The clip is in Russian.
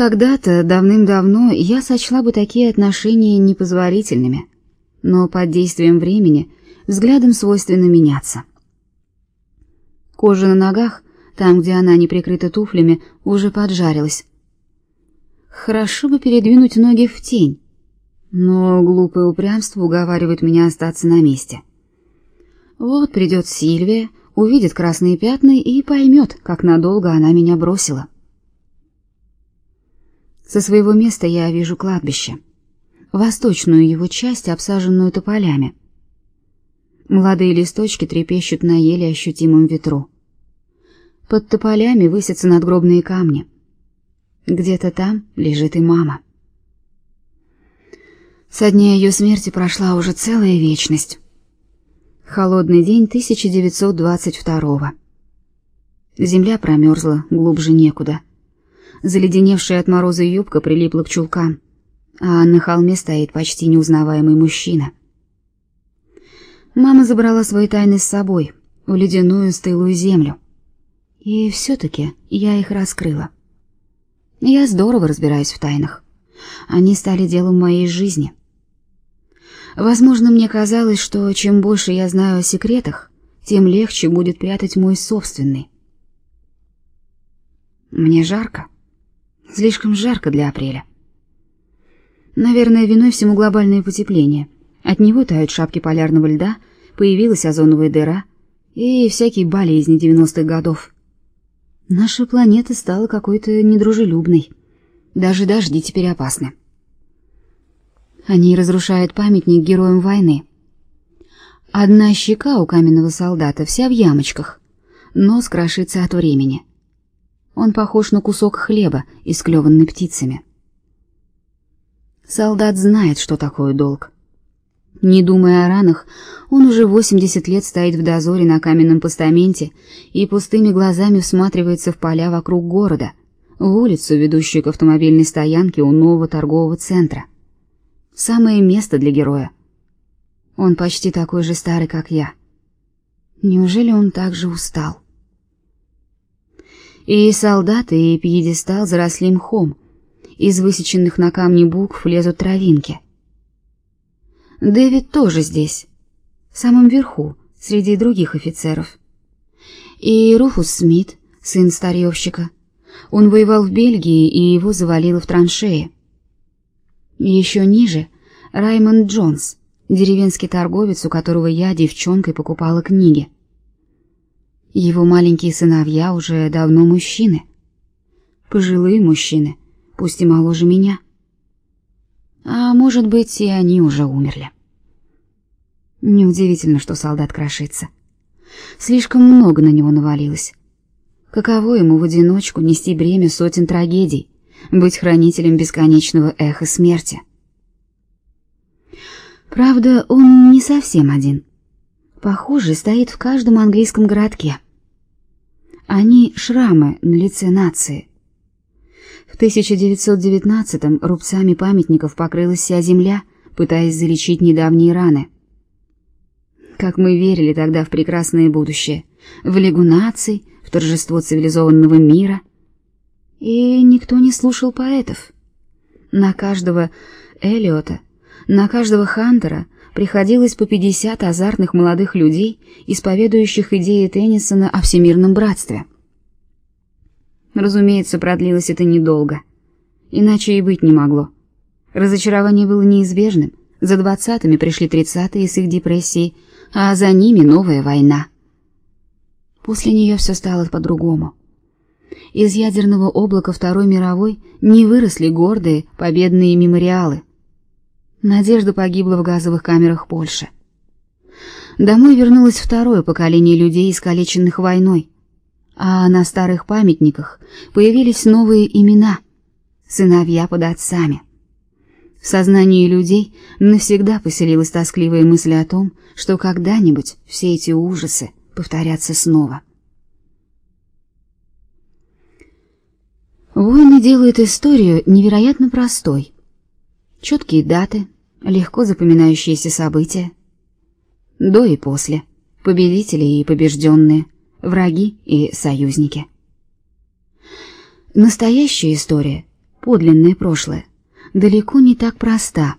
Когда-то, давным-давно, я сочла бы такие отношения непозволительными, но под действием времени взглядам свойственно меняться. Кожа на ногах, там, где она не прикрыта туфлями, уже поджарилась. Хорошо бы передвинуть ноги в тень, но глупое упрямство уговаривает меня остаться на месте. Вот придет Сильвия, увидит красные пятна и поймет, как надолго она меня бросила. Со своего места я вижу кладбище, восточную его часть, обсаженную тополями. Молодые листочки трепещут на еле ощутимом ветру. Под тополями высятся надгробные камни. Где-то там лежит и мама. Со дня ее смерти прошла уже целая вечность. Холодный день 1922-го. Земля промерзла глубже некуда. Заледеневшая от мороза юбка прилипла к чулкам, а на холме стоит почти неузнаваемый мужчина. Мама забрала свои тайны с собой, в ледяную стылую землю. И все-таки я их раскрыла. Я здорово разбираюсь в тайнах. Они стали делом моей жизни. Возможно, мне казалось, что чем больше я знаю о секретах, тем легче будет прятать мой собственный. Мне жарко. Слишком жарко для апреля. Наверное, виной всему глобальное потепление. От него тают шапки полярного льда, появилась озоновая дыра и всякие болезни девяностых годов. Наша планета стала какой-то недружелюбной. Даже дожди теперь опасны. Они разрушают памятник героям войны. Одна щека у каменного солдата вся в ямочках, нос крошится от времени. Он похож на кусок хлеба, исклеванный птицами. Солдат знает, что такое долг. Не думая о ранах, он уже 80 лет стоит в дозоре на каменном постаменте и пустыми глазами всматривается в поля вокруг города, в улицу, ведущую к автомобильной стоянке у нового торгового центра. Самое место для героя. Он почти такой же старый, как я. Неужели он так же устал? И солдаты, и пьедестал заросли мхом. Из высеченных на камне букв лезут травинки. Дэвид тоже здесь, в самом верху, среди других офицеров. И Руфус Смит, сын старьевщика. Он воевал в Бельгии, и его завалило в траншеи. Еще ниже Раймонд Джонс, деревенский торговец, у которого я девчонкой покупала книги. Его маленькие сыновья уже давно мужчины. Пожилые мужчины, пусть и моложе меня. А может быть, и они уже умерли. Неудивительно, что солдат крошится. Слишком много на него навалилось. Каково ему в одиночку нести бремя сотен трагедий, быть хранителем бесконечного эха смерти. Правда, он не совсем один. Похоже, стоит в каждом английском городке. Они шрамы на лице нации. В 1919-м рубцами памятников покрылась вся земля, пытаясь залечить недавние раны. Как мы верили тогда в прекрасное будущее, в лигу наций, в торжество цивилизованного мира — и никто не слушал поэтов. На каждого Элиота, на каждого Хантера приходилось по пятьдесят азартных молодых людей, исповедующих идеи Теннисона о всемирном братстве. Разумеется, продлилось это недолго. Иначе и быть не могло. Разочарование было неизбежным. За двадцатыми пришли тридцатые с их депрессией, а за ними новая война. После нее все стало по-другому. Из ядерного облака Второй мировой не выросли гордые победные мемориалы. Надежда погибла в газовых камерах Польши. Домой вернулось второе поколение людей, искалеченных войной, а на старых памятниках появились новые имена — сыновья под отцами. В сознании людей навсегда поселилась тоскливая мысль о том, что когда-нибудь все эти ужасы повторятся снова. Войны делают историю невероятно простой. Четкие даты, легко запоминающиеся события. До и после. Победители и побежденные, враги и союзники. Настоящая история подлинное прошлое, далеко не так проста.